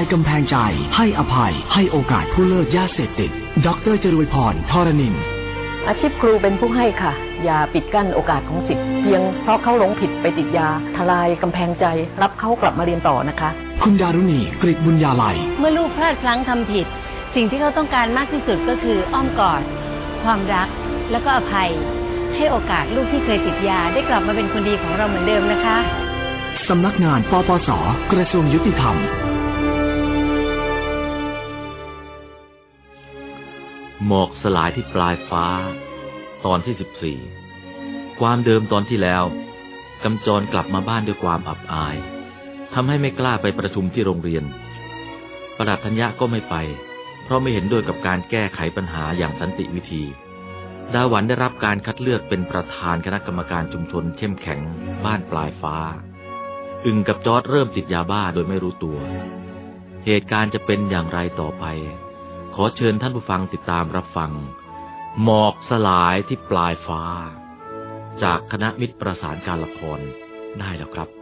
ายกำแพงใจ ให้อภัย ให้โอกาสผู้เลิกยาเสพติด ดรจรวยพรทรนิน อาชีพครูเป็นผู้ให้ค่ะ อย่าปิดกั้นโอกาสของสิทธิ์เพียงเพราะเขาหลงผิดไปติดยา ทลายกำแพงใจ รับเขากลับมาเรียนต่อนะคะ คุณดารุณีกริบุญญาลัย เมื่อลูกพลาดพลั้งทำผิด สิ่งที่เขาต้องการมากที่สุดก็คืออ้อมกอด ความรัก แล้วก็อภัย ให้โอกาสลูกที่เคยติดยาได้กลับมาเป็นคนดีของเราเหมือนเดิมนะคะสำนักงานปปส กระทรวงยุติธรรม หมอกสลายที่ปลายฟ้า ตอนที่สิบสี่ความเดิมตอนที่แล้วกำจรกลับมาบ้านด้วยความอับอายทำให้ไม่กล้าไปประชุมที่โรงเรียน ประดัธัญญะก็ไม่ไป เพราะไม่เห็นด้วยกับการแก้ไขปัญหาอย่างสันติวิธี ดาวันได้รับการคัดเลือกเป็นประธานคณะกรรมการชุมชนเข้มแข็ง บ้านปลายฟ้า อึงกับจอร์ดเริ่มติดยาบ้าโดยไม่รู้ตัว เหตุการณ์จะเป็นอย่างไรต่อไป อเชิญท่านผู้ฟังติดตามรับฟัง หมอกสลายที่ปลายฟ้า จากคณะมิตรประสานการละครได้แล้วครับ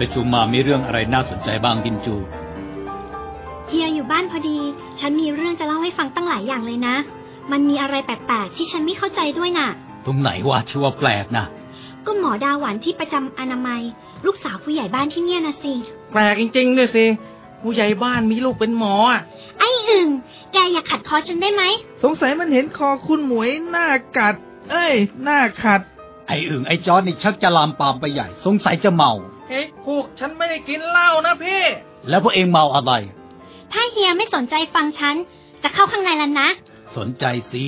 ปประชุมมามีเรื่องอะไรน่าสนใจบ้างกินจู เฮียอยู่บ้านพอดี ฉันมีเรื่องจะเล่าให้ฟังตั้งหลายอย่างเลยนะ มันมีอะไรแปลกๆที่ฉันไม่เข้าใจด้วยน่ะ ตรงไหนวะชื่อว่าแปลกนะ ก็หมอดาหวันที่ประจำอนามัย ลูกสาวผู้ใหญ่บ้านที่เนี่ยนะสิ แปลกจริงๆด้วยสิผู้ใหญ่บ้านมีลูกเป็นหมออะไอ้อึ่งแกอย่าขัดคอฉันได้ไหม สงสัยมันเห็นคอคุณหมวยหน้ากัด เอ้ย หน้าขัด ไอ้อึ่งไอ้จอร์ดนี่ชักจะลามปามไปใหญ่ สงสัยจะเมา เฮ้ยพวกฉันไม่ได้กินเหล้านะพี่ แล้วพวกเองเมาอะไร ถ้าเฮียไม่สนใจฟังฉัน จะเข้าข้างในแล้วนะ สนใจสิ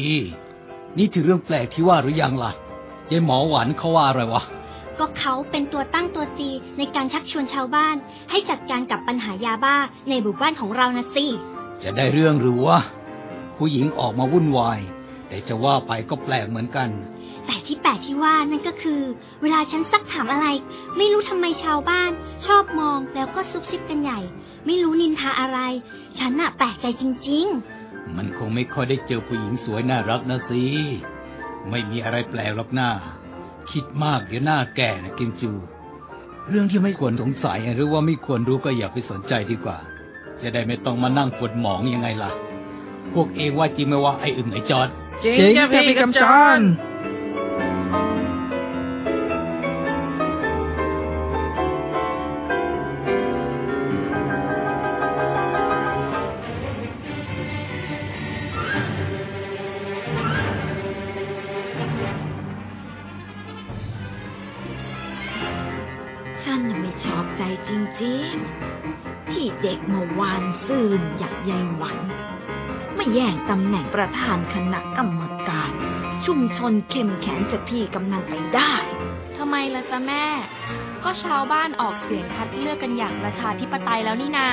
นี่ถือเรื่องแปลกที่ว่าหรือยังล่ะยายหมอหวานเขาว่าอะไรวะ ก็เขาเป็นตัวตั้งตัวตีในการชักชวนชาวบ้าน ให้จัดการกับปัญหายาบ้าในหมู่บ้านของเรานะสิ จะได้เรื่องหรือวะผู้หญิงออกมาวุ่นวายแทแต่จะว่าไปก็แปลกเหมือนกัน แต่ที่แปลกที่ว่านั่นก็คือ เวลาฉันซักถามอะไร ไม่รู้ทำไมชาวบ้าน ชอบมองแล้วก็ซุบซิบกันใหญ่ ไม่รู้นินทาอะไร ฉันน่ะแปลกใจจริงมันคงไม่ค่อยได้เจอผู้หญิงสวยน่ารักนะสิไม่มีอะไรแปลกหรอกหน้า คิดมากเดี๋ยวหน้าแก่นะกิมจู เรื่องที่ไม่ควรสงสัยหรือว่าไม่ควรรู้ก็อย่าไปสนใจดีกว่า จะได้ไม่ต้องมานั่งปวดหมองยังไงล่ะ พวกเองว่าจริงไหมว่าไอ้อึ่งไอ้จอดเจ๋งจ้ะพี่กำจรฉัน ประธานคณะกรรมการ ชุมชนเข้มแข็งจากพี่กำนันไปได้ทำไมล่ะจ๊ะแม่ ก็ชาวบ้านออกเสียงคัดเลือกกันอย่างประชาธิปไตยแล้วนี่นา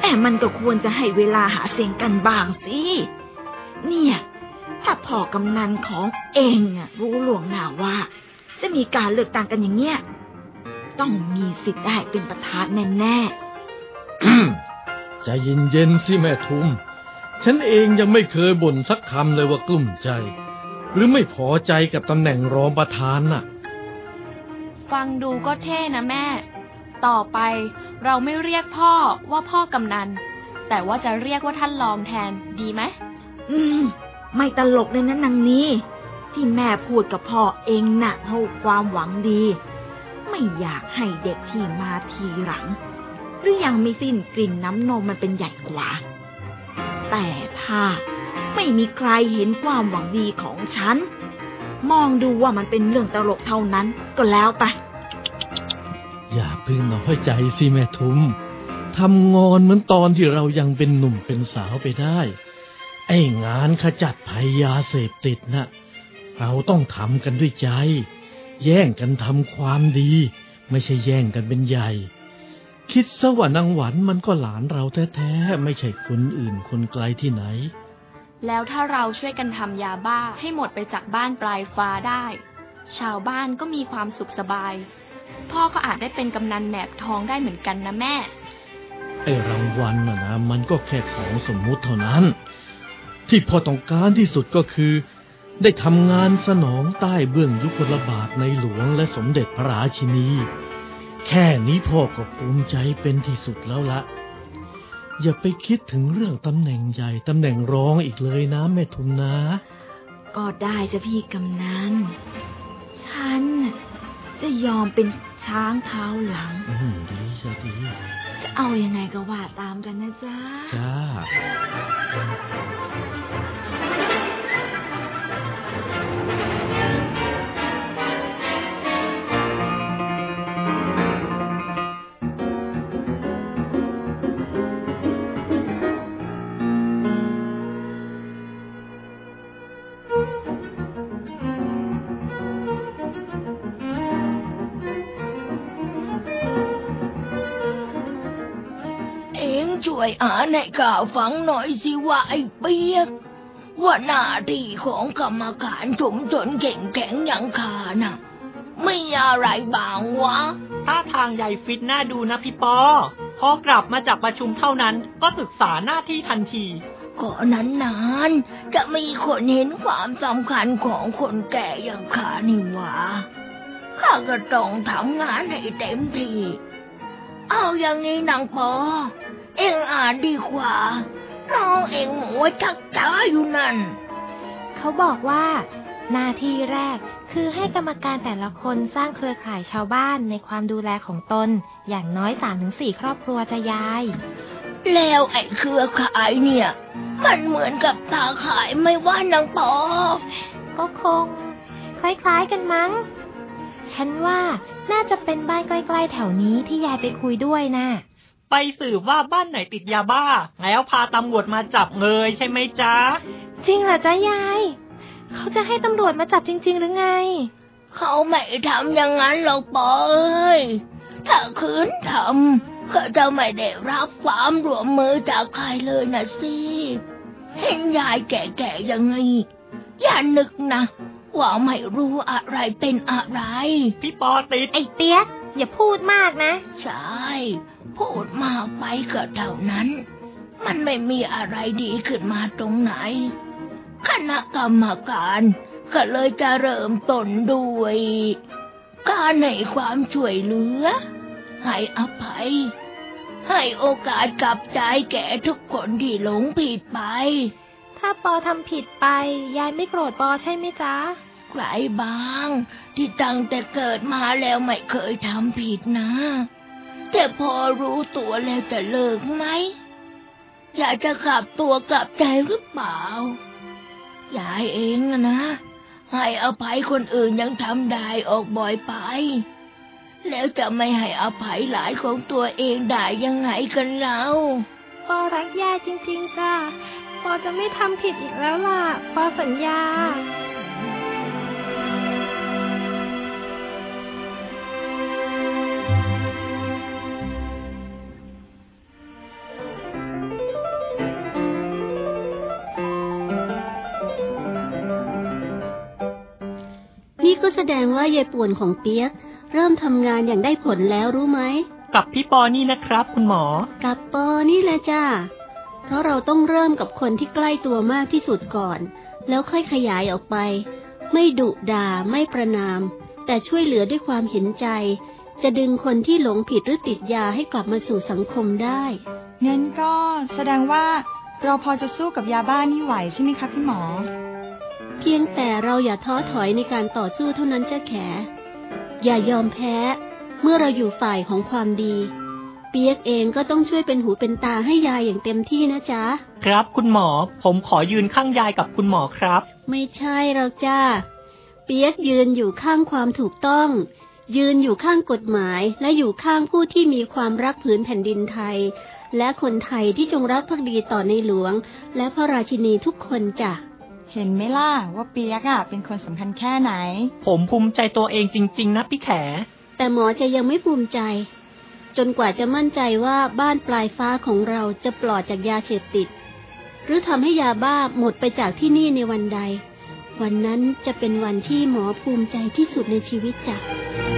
แต่มันก็ควรจะให้เวลาหาเสียงกันบ้างสิ เนี่ย ถ้าพ่อกำนันของเองอะรู้หลวงหน้าว่า จะมีการเลือกตั้งกันอย่างเงี้ยต้องมีสิทธิ์ได้เป็นประธานแน่ใจเย็นๆสิแม่ทุม ฉันเองยังไม่เคยบ่นสักคำเลยว่ากลุ้มใจ หรือไม่พอใจกับตำแหน่งรองประธานน่ะ ฟังดูก็เท่นะแม่ ต่อไปเราไม่เรียกพ่อว่าพ่อกำนัน แต่ว่าจะเรียกว่าท่านรองแทนดีไหมๆอืม ไม่ตลกเลยนะนางนี้ ที่แม่พูดกับพ่อเองน่ะเพราะความหวังดี ไม่อยากให้เด็กที่มาทีหลัง หรือยังไม่สิ้นกลิ่นน้ำนมมันเป็นใหญ่กว่า แต่ถ้าไม่มีใครเห็นความหวังดีของฉัน มองดูว่ามันเป็นเรื่องตลกเท่านั้นก็แล้วไป อย่าเพิ่งน้อยใจสิแม่ทุมทำงอนเหมือนตอนที่เรายังเป็นหนุ่มเป็นสาวไปได้ ไอ้งานขจัดภัยยาเสพติดน่ะเราต้องทำกันด้วยใจ แย่งกันทำความดี ไม่ใช่แย่งกันเป็นใหญ่ คิดซะว่านางหวันมันก็หลานเราแท้ๆ ไม่ใช่คนอื่นคนไกลที่ไหน แล้วถ้าเราช่วยกันทำยาบ้าให้หมดไปจากบ้านปลายฟ้าได้ ชาวบ้านก็มีความสุขสบาย พ่อก็อาจได้เป็นกำนันแหนบทองได้เหมือนกันนะแม่ ไอ้รางวัลน่ะนะมันก็แค่ของสมมุติเท่านั้น ที่พ่อต้องการที่สุดก็คือ ได้ทำงานสนองใต้เบื้องยุคลบาทในหลวงและสมเด็จพระราชินี แค่นี้พ่อก็ภูมิใจเป็นที่สุดแล้วละ อย่าไปคิดถึงเรื่องตำแหน่งใหญ่ตำแหน่งรองอีกเลยนะแม่ทุมนะ ก็ได้จะพี่กำนันฉันน่ะจะยอมเป็นช้างเท้าหลังอืมดีจะดีจะเอายังไงก็ว่าตามกันนะจ๊ะจ้า อ็งช่วยอ่านให้ข้าฟังหน่อยสิว่าไอ้เปียก ว่าหน้าที่ของกรรมการชุมชนเก่งแข็งอย่างข้าน่ะไม่อะไรบางวะท่าทางใหญ่ฟิตน่าดูนะพี่ปอ พอกลับมาจากประชุมเท่านั้นก็ศึกษาหน้าที่ทันทีก็นานๆจะมีคนเห็นความสำคัญของคนแก่อย่างข้านี่หวะข้าก็ต้องทำงานให้เต็มที่ เอาอย่างนี้นางปอ เอ็งอ่านดีกว่า น้องเอ็งหัวชักจ้าอยู่นั่น เขาบอกว่า หน้าที่แรกคือให้กรรมการแต่ละคนสร้างเครือข่ายชาวบ้านในความดูแลของตน อย่างน้อยสามถึงสี่ครอบครัวจะยาย แล้วไอ้เครือข่ายเนี่ย มันเหมือนกับตาขายไม่ว่านางปอ ก็คง คล้ายๆกันมั้ง ฉันว่าน่าจะเป็นบ้านใกล้ๆแถวนี้ที่ยายไปคุยด้วยน่ะ ไปสืบว่าบ้านไหนติดยาบ้า แล้วพาตำรวจมาจับเลยใช่ไหมจ๊ะ จริงเหรอจ๊ะยาย เขาจะให้ตำรวจมาจับจริง ๆ หรือไง เขาไม่ทำอย่างนั้นหรอกปอเอ้ยถ้าคืนทำก็จะไม่ได้รับความร่วมมือจากใครเลยนะสิเห็นยายแก่ๆอย่างนี้อย่านึกนะว่าไม่รู้อะไรเป็นอะไร พี่ปอติดไอ้เปียกอย่าพูดมากนะ ใช่ พูดมากไปก็เท่านั้น มันไม่มีอะไรดีขึ้นมาตรงไหน คณะกรรมการก็เลยจะเริ่มต้นด้วย การให้ความช่วยเหลือ ให้อภัย ให้โอกาสกลับใจแก่ทุกคนที่หลงผิดไป ถ้าปอทำผิดไป ยายไม่โกรธปอใช่ไหมจ๊ะใครบาง ที่ตั้งแต่เกิดมาแล้วไม่เคยทำผิดนะ แต่พอรู้ตัวแล้วจะเลิกไหม อยากจะกลับตัวกลับใจหรือเปล่ายายเองนะนะให้อภัยคนอื่นยังทำได้ออกบ่อยไป แล้วจะไม่ให้อภัยหลานของตัวเองได้ยังไงกันเล่าปอรักยายจริงๆจ้ะปอจะไม่ทำผิดอีกแล้วล่ะปอสัญญา แสดงว่ายายป่วนของเปียก เริ่มทำงานอย่างได้ผลแล้วรู้ไหม กับพี่ปอนี่นะครับ คุณหมอ กับปอนี่แหละจ้าเพราะเราต้องเริ่มกับคนที่ใกล้ตัวมากที่สุดก่อน แล้วค่อยขยายออกไป ไม่ดุด่าไม่ประนาม แต่ช่วยเหลือด้วยความเห็นใจ จะดึงคนที่หลงผิดหรือติดยาให้กลับมาสู่สังคมได้งั้นก็แสดงว่าเราพอจะสู้กับยาบ้านี่ไหวใช่ไหมคะพี่หมอ เพียงแต่เราอย่าท้อถอยในการต่อสู้เท่านั้นเจ้าแข อย่ายอมแพ้ เมื่อเราอยู่ฝ่ายของความดี เปียกเองก็ต้องช่วยเป็นหูเป็นตาให้ยายอย่างเต็มที่นะจ๊ะ ครับคุณหมอ ผมขอยืนข้างยายกับคุณหมอครับ ไม่ใช่เราจ้า เปียกยืนอยู่ข้างความถูกต้อง ยืนอยู่ข้างกฎหมาย และอยู่ข้างผู้ที่มีความรักผืนแผ่นดินไทย และคนไทยที่จงรักภักดีต่อในหลวง และพระราชินีทุกคนจ้ะ เห็นไหมล่ะว่าเปียกอะเป็นคนสำคัญแค่ไหน ผมภูมิใจตัวเองจริง ๆ นะพี่แข แต่หมอจะยังไม่ภูมิใจ จนกว่าจะมั่นใจว่าบ้านปลายฟ้าของเราจะปลอดจากยาเสพติด หรือทำให้ยาบ้าหมดไปจากที่นี่ในวันใด วันนั้นจะเป็นวันที่หมอภูมิใจที่สุดในชีวิตจ้ะ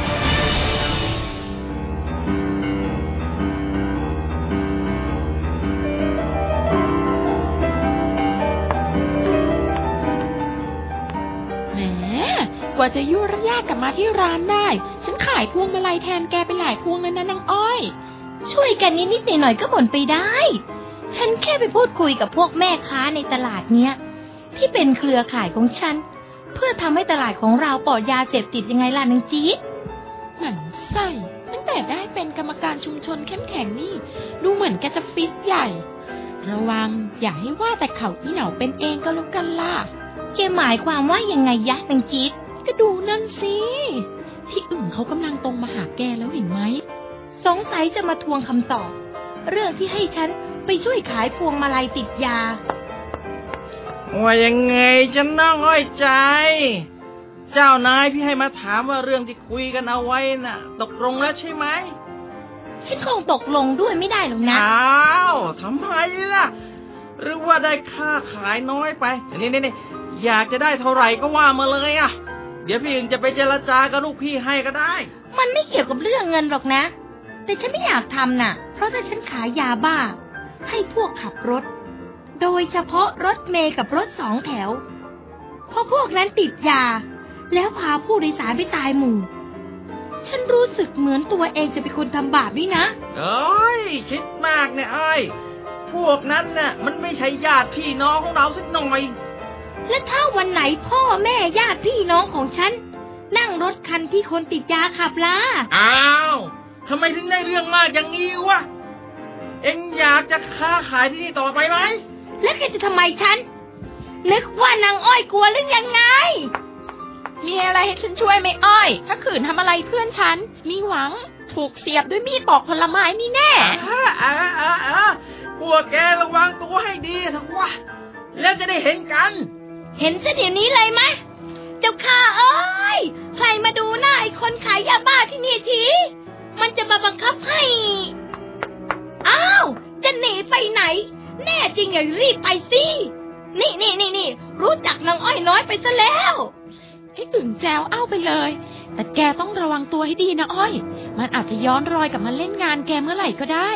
หม จะยุ่ระยากกลับมาที่ร้านได้ ฉันขายพวงมาลัยแทนแกไปหลายพวงแล้วนะนางอ้อย ช่วยกันนิดๆหน่อยๆก็บ่นไปได้ ฉันแค่ไปพูดคุยกับพวกแม่ค้าในตลาดเนี้ย ที่เป็นเครือข่ายของฉัน เพื่อทำให้ตลาดของเราปลอดยาเสพติดยังไงล่ะนางจี๊ดหมันไส้ตั้งแต่ได้เป็นกรรมการชุมชนเข้มแข็งนี่ ดูเหมือนแกจะฟิตใหญ่ ระวังอย่าให้ว่าแต่เขาอีเหนาเป็นเองก็แล้วกันล่ะแกหมายความว่ายังไงยะนางจี๊ด ก็ดูนั่นสิ ที่อื่นเขากำลังตรงมาหาแกแล้วเห็นไหม สงสัยจะมาทวงคำตอบ เรื่องที่ให้ฉันไปช่วยขายพวงมาลัยติดยา ว่ายังไงจะน้องอ้อยใจ เจ้านายพี่ให้มาถามว่าเรื่องที่คุยกันเอาไว้น่ะ ตกลงแล้วใช่ไหมฉันคงตกลงด้วยไม่ได้หรอกนะ อ้าวทำไมล่ะ หรือว่าได้ค่าขายน้อยไป นี่นี่นี่อยากจะได้เท่าไหร่ก็ว่ามาเลยอะ เดี๋ยวพี่อึ่งจะไปเจรจากับลูกพี่ให้ก็ได้ มันไม่เกี่ยวกับเรื่องเงินหรอกนะ แต่ฉันไม่อยากทำน่ะ เพราะถ้าฉันขายยาบ้า ให้พวกขับรถ โดยเฉพาะรถเมย์กับรถสองแถว เพราะพวกนั้นติดยา แล้วพาผู้โดยสารไปตายหมู่ ฉันรู้สึกเหมือนตัวเองจะเป็นคนทำบาปด้วยนะเอ้ยคิดมากเนี่ยไอ้ยพวกนั้นน่ะ มันไม่ใช่ญาติพี่น้องของเราสักหน่อย และถ้าวันไหนพ่อแม่ญาติพี่น้องของฉัน นั่งรถคันที่คนติดยาขับล่ะ อ้าวถทำไมถึงได้เรื่องมากอย่างนี้วะ เอ็งอยากจะค้าขายที่นี่ต่อไปไหม แล้วแกจะทำไมฉัน นึกว่านางอ้อยกลัวหรือยังไง มีอะไรให้ฉันช่วยไหมอ้อย ถ้าขืนทำอะไรเพื่อนฉัน มีหวังถูกเสียบด้วยมีดปอกผลไม้นี่แน่อ่าอ่าอ่าอ่าพวกแกระวังตัวให้ดีเถอะวะแล้วจะได้เห็นกัน เห็นซะเดี๋ยวนี้เลยไหมเจ้าข้าเอ้ย ใครมาดูหน้าไอ้คนขายยาบ้าที่นี่ที มันจะมาบังคับให้ อ้าว จะหนีไปไหน แน่จริงอย่ารีบไปสิ นี่นี่นี่นี่ รู้จักนางอ้อยน้อยไปซะแล้วให้อึ่งแจวเอ้าไปเลย แต่แกต้องระวังตัวให้ดีนะอ้อย มันอาจจะย้อนรอยกลับมาเล่นงานแกเมื่อไหร่ก็ได้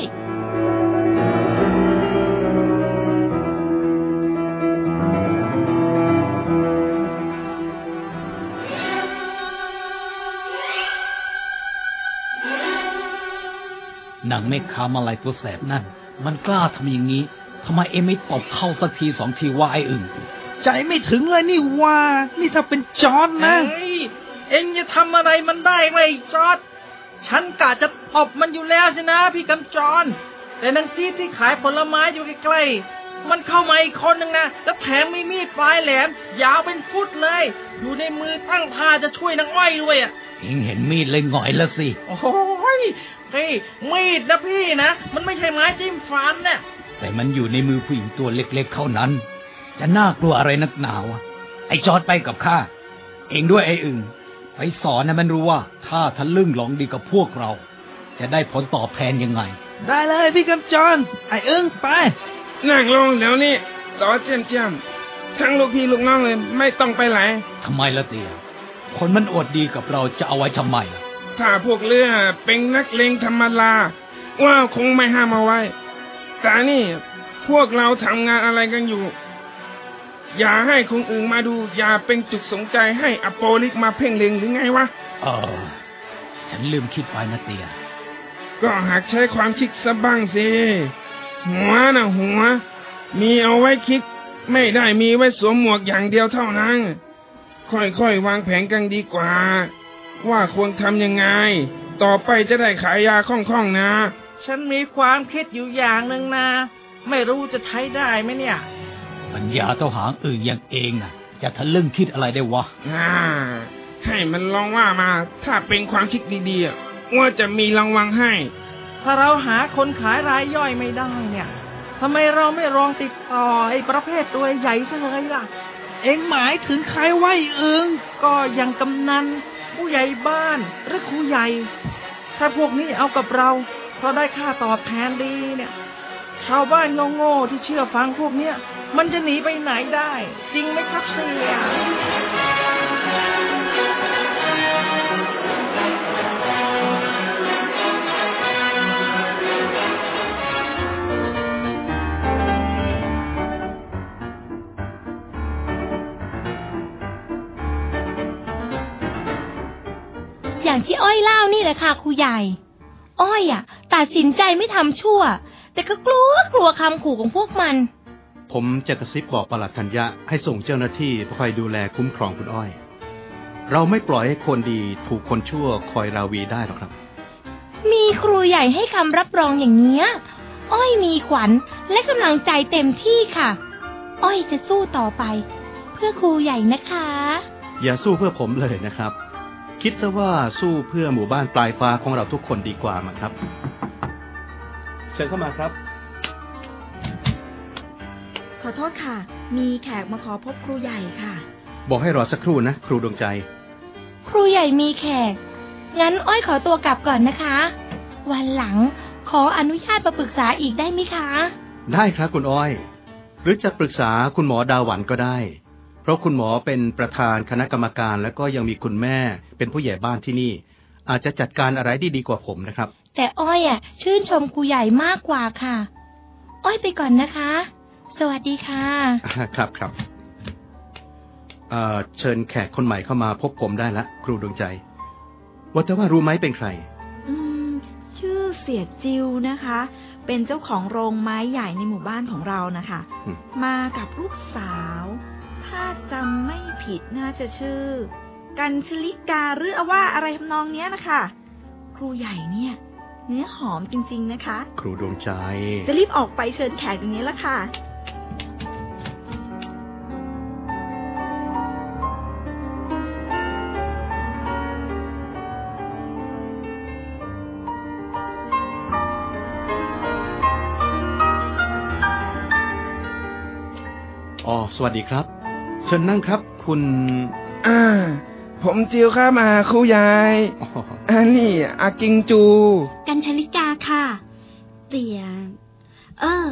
หนังไม่ค้ามาลายตัวแสบนั่น มันกล้าทำอย่างนี้ทำไมเอ็มไม่ตบเข้าสักทีสองทีว่าไอ้อึ่งใจไม่ถึงเลยนี่ว่า นี่ถ้าเป็นจอนนะเฮ้ยเอ็งจะทำอะไรมันได้ไหมจอดฉันกะจะตบมันอยู่แล้วใช่นะ พี่กำจร แต่นางจี๊ดที่ขายผลไม้อยู่ใกล้ๆมันเข้ามาอีกคนหนึ่งนะแล้วแถมมีมีดปลายแหลม ยาวเป็นฟุตเลย อยู่ในมือตั้งท่าจะช่วยนางอ้อยด้วยอะเอ็งเห็นมีดเลยหงอยแล้วสิ โอ้ย เฮ้ยมีดนะพี่นะ มันไม่ใช่ไม้จิ้มฟันน่ะแต่มันอยู่ในมือผู้หญิงตัวเล็กๆเท่านั้น จะน่ากลัวอะไรนักหนาวะไอ้จอดไปกับข้า เองด้วยไอ้อึ่งไปสอนให้มันรู้ว่าถ้าทะลึ่งหลองดีกับพวกเรา จะได้ผลตอบแทนยังไง ได้เลยพี่กำจร ไอ้เอิงไป นั่งลงเดี๋ยวนี้จอเจียมเจียมทั้งลูกพี่ลูกน้องเลย ไม่ต้องไปไหนทำไมละเตียคนมันอวดดีกับเราจะเอาไว้ทำไม ถ้าพวกเรือเป็นนักเลงธรรมดาว่าคงไม่ห้ามเอาไว้ แต่นี่พวกเราทำงานอะไรกันอยู่ อย่าให้คนอื่นมาดู อย่าเป็นจุดสนใจให้อโปลิกมาเพ่งเล็งหรือไงวะเออ ฉันลืมคิดไปนะเตีย ก็หากใช้ความคิดซะบ้างสิ หัวนะหัว มีเอาไว้คิด ไม่ได้มีไว้สวมหมวกอย่างเดียวเท่านั้น ค่อยๆวางแผนกันดีกว่า ว่าควรทำยังไง ต่อไปจะได้ขายยาคล่องๆนะ ฉันมีความคิดอยู่อย่างหนึ่งนะ ไม่รู้จะใช้ได้ไหมเนี่ย ปัญญาเต้าหางอื่นอย่างเองน่ะ จะทะลึ่งคิดอะไรได้วะอ่าให้มันลองว่ามา ถ้าเป็นความคิดดีๆอะว่าจะมีรางวัลให้ ถ้าเราหาคนขายรายย่อยไม่ได้เนี่ยทำไมเราไม่ลองติดต่อไอ้ประเภทตัวใหญ่ซะเลยล่ะ เอ็งหมายถึงใครไว้เอิงก็อย่างกำนัน ผู้ใหญ่บ้านหรือครูใหญ่ ถ้าพวกนี้เอากับเราเพราะได้ค่าตอบแทนดีเนี่ย ชาวบ้านโง่ๆที่เชื่อฟังพวกเนี้ยมันจะหนีไปไหนได้ จริงไหมครับเสีย อย่างที่อ้อยเล่านี่แหละค่ะครูใหญ่ อ้อยอะตัดสินใจไม่ทำชั่ว แต่ก็กลัวกลัวคำขู่ของพวกมัน ผมจะกระซิบบอกประหลัดธัญญะให้ส่งเจ้าหน้าที่คอยดูแลคุ้มครองคุณอ้อย เราไม่ปล่อยให้คนดีถูกคนชั่วคอยราวีได้หรอกครับ มีครูใหญ่ให้คำรับรองอย่างเนี้ย อ้อยมีขวัญและกำลังใจเต็มที่ค่ะ อ้อยจะสู้ต่อไป เพื่อครูใหญ่นะคะ อย่าสู้เพื่อผมเลยนะครับ คิดซะว่าสู้เพื่อหมู่บ้านปลายฟ้าของเราทุกคนดีกว่ามั้งครับ เชิญเข้ามาครับ ขอโทษค่ะ มีแขกมาขอพบครูใหญ่ค่ะ บอกให้รอสักครู่นะ ครูดวงใจ ครูใหญ่มีแขก งั้นอ้อยขอตัวกลับก่อนนะคะ วันหลังขออนุญาตมาปรึกษาอีกได้ไหมคะ ได้ครับคุณอ้อย หรือจะปรึกษาคุณหมอดาหวันก็ได้ เพราะคุณหมอเป็นประธานคณะกรรมการแล้วก็ยังมีคุณแม่เป็นผู้ใหญ่บ้านที่นี่ อาจจะจัดการอะไรได้ดีกว่าผมนะครับ แต่อ้อยอะ ชื่นชมครูใหญ่มากกว่าค่ะ อ้อยไปก่อนนะคะ สวัสดีค่ะ ครับครับเอ่อเชิญแขกคนใหม่เข้ามาพบผมได้ละ ครูดวงใจว่าแต่ว่ารู้ไหมเป็นใคร อืม ชื่อเสียจิวนะคะ เป็นเจ้าของโรงไม้ใหญ่ในหมู่บ้านของเรานะคะ อืม มากับลูกสาว ถ้าจำไม่ผิดน่าจะชื่อ กันชลิกาหรือว่าอะไรทำนองเนี้ยนะคะ ครูใหญ่เนี่ย เนื้อหอมจริง ๆนะคะ ครูดวงใจ จะรีบออกไปเชิญแขกอย่างนี้ละค่ะอ๋อ สวัสดีครับ เชิญนั่งครับ คุณอ่าผมจิวครับมาครูยายอันนี้อากิงจู กัญชลิกาค่ะเตี่ยเออ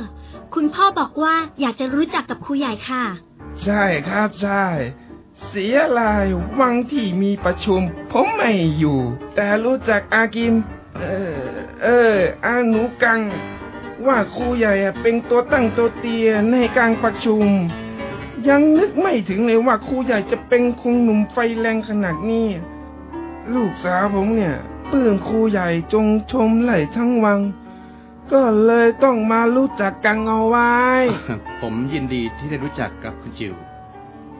คุณพ่อบอกว่าอยากจะรู้จักกับครูใหญ่ค่ะ ใช่ครับใช่ เสียลายวังที่มีประชุม ผมไม่อยู่ แต่รู้จักอากิม เออ เออ อาหนูกัง ว่าครูใหญ่อะเป็นตัวตั้งตัวเตียในการประชุม ยังนึกไม่ถึงเลยว่าครูใหญ่จะเป็นคงหนุ่มไฟแรงขนาดนี้ ลูกสาวผมเนี่ยปลื้มครูใหญ่จงชมไหลทั้งวัง ก็เลยต้องมารู้จักกันเอาไว้ ผมยินดีที่ได้รู้จักกับคุณจิว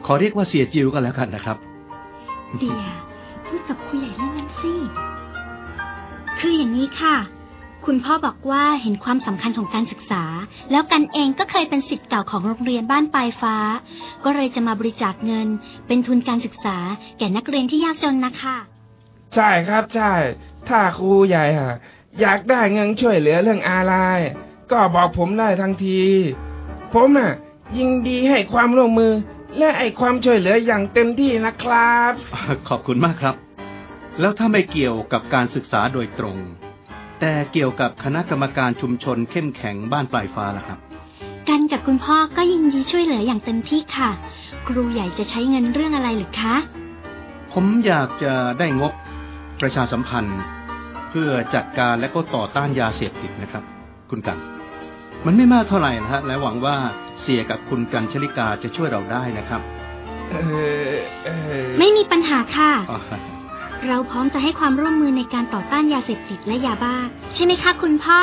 ขอเรียกว่าเสียจิวก็แล้วกันนะครับเตี่ยพูดกับครูใหญ่เรื่องนั้นสิ คืออย่างนี้ค่ะ คุณพ่อบอกว่าเห็นความสำคัญของการศึกษา แล้วกันเองก็เคยเป็นสิทธิ์เก่าของโรงเรียนบ้านปลายฟ้า ก็เลยจะมาบริจาคเงิน เป็นทุนการศึกษา แก่นักเรียนที่ยากจนนะคะ ใช่ครับใช่ ถ้าครูใหญ่ฮะอยากได้เงินช่วยเหลือเรื่องอะไรก็บอกผมได้ทันที ผมอะยินดีให้ความร่วมมือ และไอความช่วยเหลืออย่างเต็มที่นะครับ ขอบคุณมากครับ แล้วถ้าไม่เกี่ยวกับการศึกษาโดยตรง แต่เกี่ยวกับคณะกรรมการชุมชนเข้มแข็งบ้านปลายฟ้าล่ะครับ กันกับคุณพ่อก็ยินดีช่วยเหลืออย่างเต็มที่ค่ะ ครูใหญ่จะใช้เงินเรื่องอะไรหรือคะ ผมอยากจะได้งบประชาสัมพันธ์ เพื่อจัดการและก็ต่อต้านยาเสพติดนะครับ คุณกัน มันไม่มากเท่าไหร่นะฮะและหวังว่าเสียกับคุณกันชลิกาจะช่วยเราได้นะครับ เออเออไม่มีปัญหาค่ะอ๋อ เราพร้อมจะให้ความร่วมมือในการต่อต้านยาเสพติดและยาบ้า ใช่ไหมคะคุณพ่อ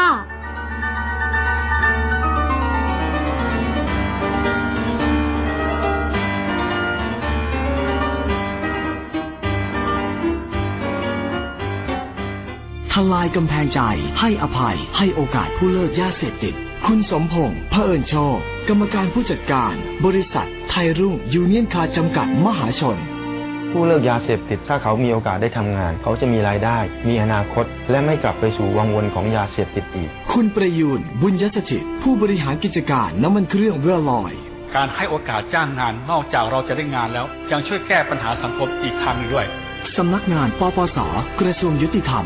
ทลายกำแพงใจ ให้อภัย ให้โอกาสผู้เลิกยาเสพติด คุณสมพงษ์เผอิญโชค กรรมการผู้จัดการ บริษัท ไทยรุ่งยูเนียนคาร์จำกัดมหาชน ผู้เลิกยาเสพติดถ้าเขามีโอกาสได้ทำงาน เขาจะมีรายได้ มีอนาคต และไม่กลับไปสู่วังวนของยาเสพติดอีก คุณประยูนบุญยสถิตผู้บริหารกิจการน้ำมันเครื่องเรือลอยการให้โอกาสจ้างงานนอกจากเราจะได้งานแล้วยังช่วยแก้ปัญหาสังคมอีกทางหนึ่งด้วย สำนักงานปปส กระทรวงยุติธรรม